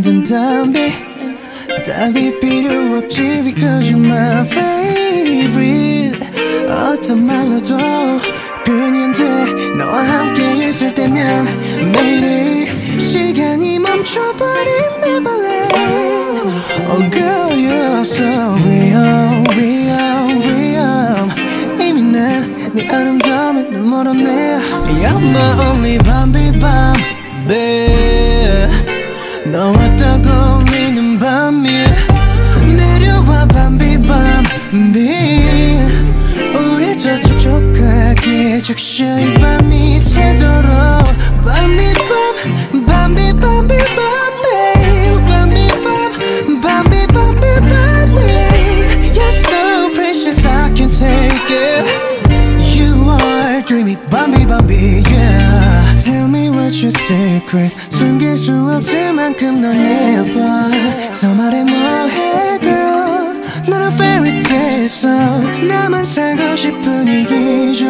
너든 담배 답이 필요 없지 because you're my favorite 어떤 말로도 표현이 안돼 너와 함께 있을 때면 매일이 시간이 멈춰버린 Neverland Oh girl you're so real real real 이미 난네 아름다움에 눈 멀었네 You're my only 밤비 밤비 나왔다고. Your secret. 숨길 수 없을 만큼 넌 예뻐 더 말해 뭐해 girl. 너는 fairy tale so 나만 살고 싶은 이 기적.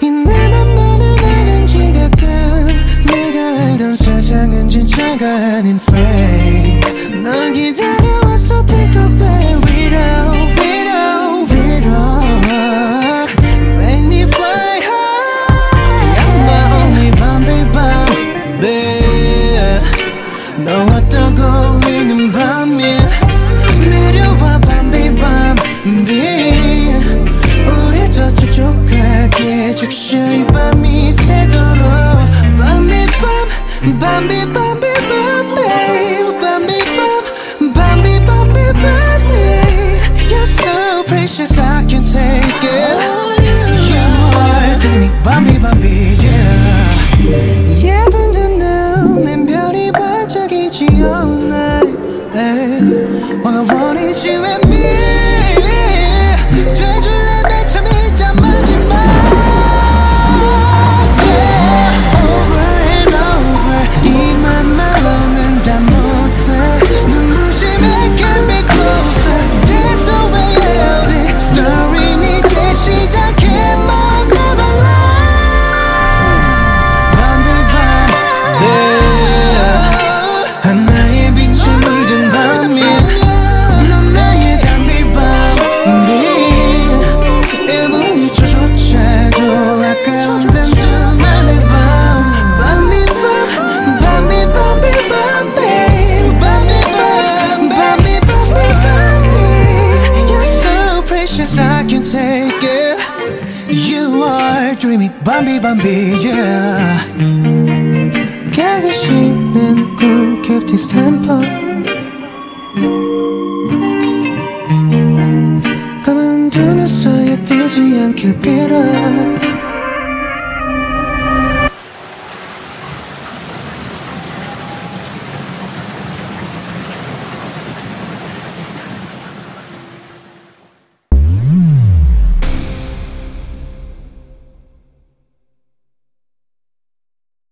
이내맘 너를 아는 지각감 내가 알던 세상은 진짜가 아닌 fake. 널 기다려왔 촉촉하게 적셔 이 밤이 새도록 밤비 밤 밤비 밤비 밤비 밤비 밤 밤비 밤비 밤비 You're so precious I can't take it You are dreamy 밤비 밤비 dreamy 밤비 밤비 yeah. 가기 싫은 꿈 캡틴 스탬퍼 눈 사이에 뜨지 않길 빌어